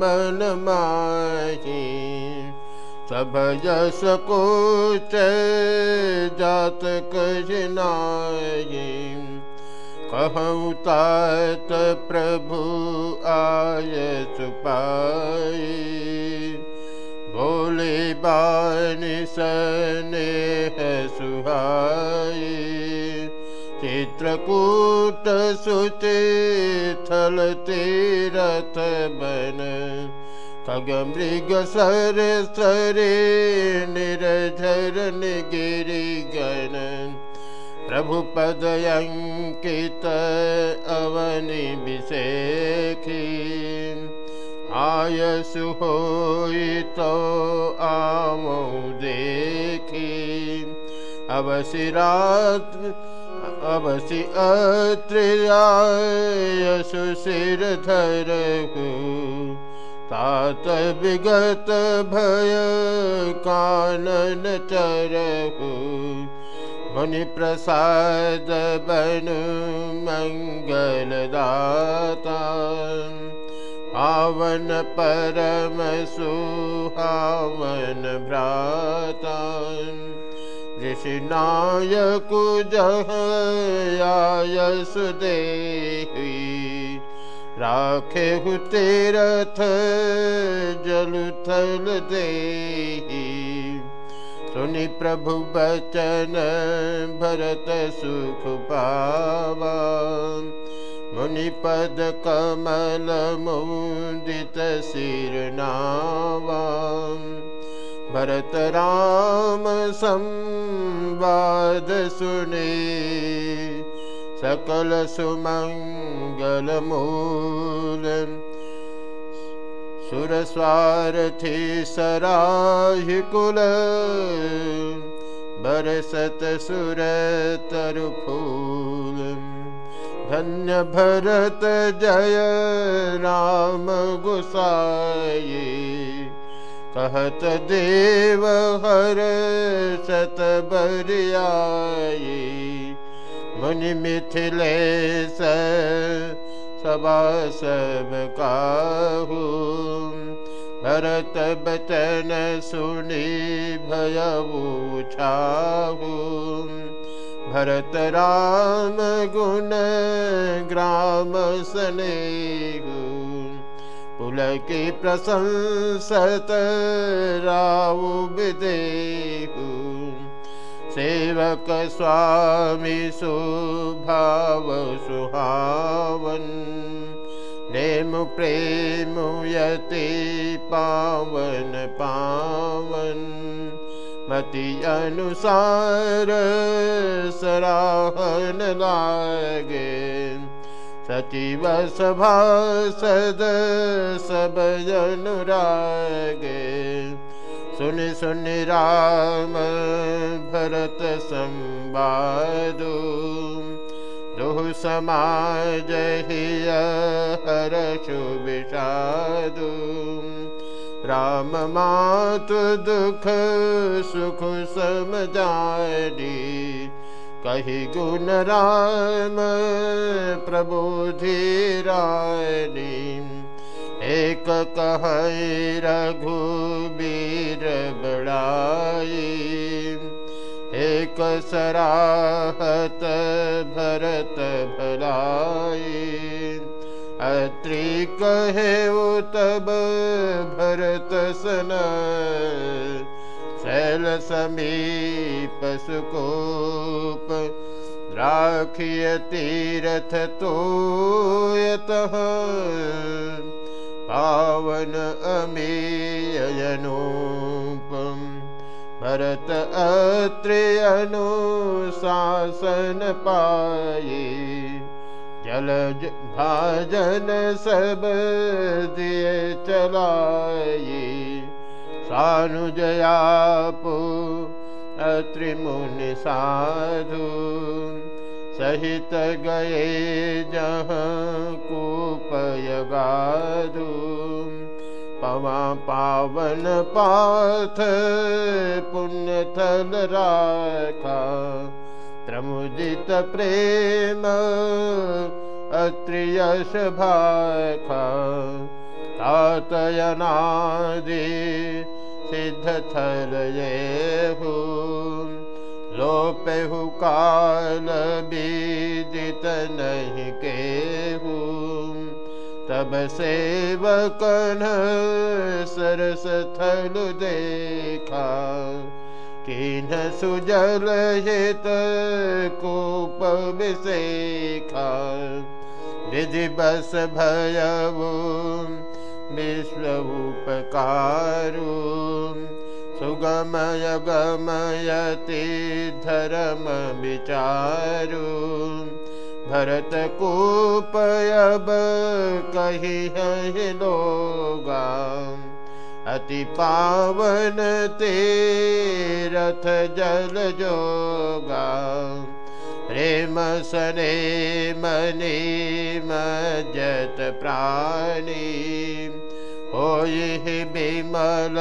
मन माही सब जस कोच जात कजनाई कहूँ तात प्रभु आय सुपाई बोले बानी सनेह सुहाई चित्रकूट सुचे थल तीरथ बन खग मृग सर सरे निर्झर गिरि गण प्रभु पद अंकित अवनि विषेखी आयसु तो आमो देखी। अवसि रात अवसि अत्रियायसु सिर धरहु तात विगत भय कानन चरहु मुनि प्रसाद बनु मंगलदाता आवन परम सुहावन भ्राता ऋषिनायकु जहयायसु देहि राखे हु तीरथ जलुथल देहि। सुनि प्रभु बचन भरत सुख पावा। मुनि पद कमल मुदित सिरनावा भरत राम संवाद सुने। सकल सुमंगल मूल। सुरस्वार्थी सराहि कुल। बरसत सुर तरु फूल। धन्य भरत जय राम गुसाई कहत देव हर सत बरियाई, मुनि मिथिले सबा सब काहू। भरत बचन सुनी भयऊ भरत राम गुण ग्राम स्नेहू। पुलकी प्रशंसत राव विदेहु सेवक स्वामी सुभाव सुहावन नेम प्रेम यति पावन पावन। मति अनुसार सराहन लागे सभासद सब अनुरागे सुन सुन राम भरत संवादु। दुह समाज हर शुभिषादु राम मातु दुख सुख समझाडी कही गुण राम प्रबोधि रानी एक कह रघुबीर बड़ाई। एक सराहत भरत भलाई। अत्रि कहे तब भरत सन शैल समीप सुकोप राखिय तीरथ तो पावन अमीयनूपम भरत अत्रि अनुशासन पाये। जल भाजन सब दिए चलाये सानुजयापु अत्रिमुनि साधु सहित गए जहाँ कूपय गाधु पवा पावन पाथ पुण्य थल राखा प्रमुदित प्रेम अत्रियश भाख तातयनादि सिद्ध थल येहु। लोपेहु काल बीदित नहीं केहू। तब सेवकन सरस थल देखा। किन सुजल हित कूप विषेखा विधि बस भयवु, विश्व उपकारु। सुगमय गमयति धर्म विचारु भरत है लोगा। अति पावन तीरथ जल जोगा प्रेम सने मनी मजत प्राणी। हो विमल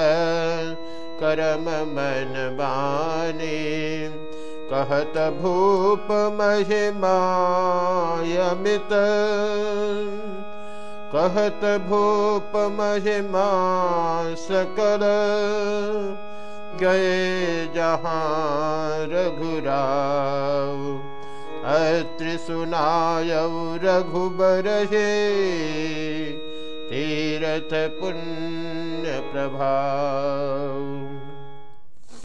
करम मन बानी। कहत भूप महिमायमित कहत भूप महिमा सकल गए जहाँ रघुराव, अत्र सुनाय रघुबर हे। तीरथ पुण्य प्रभाव।